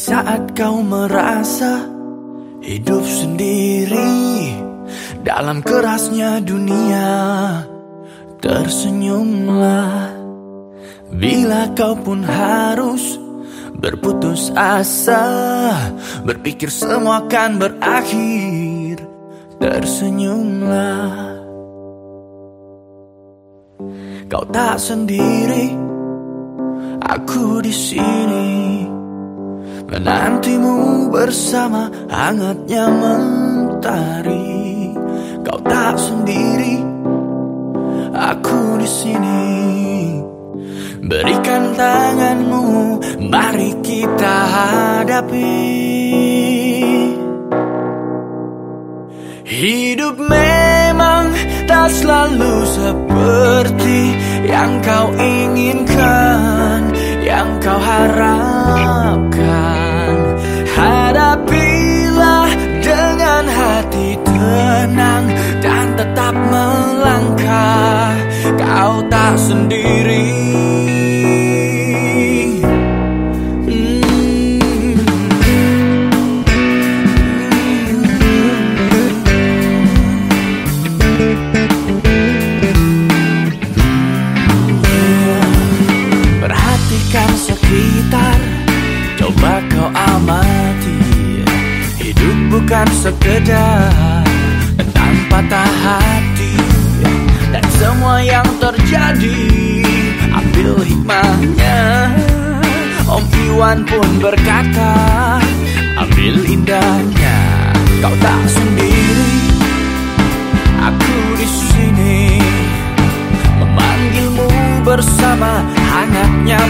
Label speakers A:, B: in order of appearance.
A: saat kau merasa hidup sendiri dalam kerasnya dunia, tersenyumlah bila kau pun harus berputus asa, berpikir semua akan berakhir, tersenyumlah. Kau tak sendiri, aku di sini. Menantimu bersama hangatnya mentari. Kau tak sendiri, aku di sini. Berikan tanganmu, mari kita hadapi. Hidup memang tak selalu seperti yang kau inginkan, yang kau harapkan. Kau amati. Hidup bukan sekedar Tentang patah hati. Dan semua yang terjadi Ambil hikmahnya. Om Iwan pun berkata Ambil indahnya Kau tak sendiri. Aku di sini memanggilmu bersama hangatnya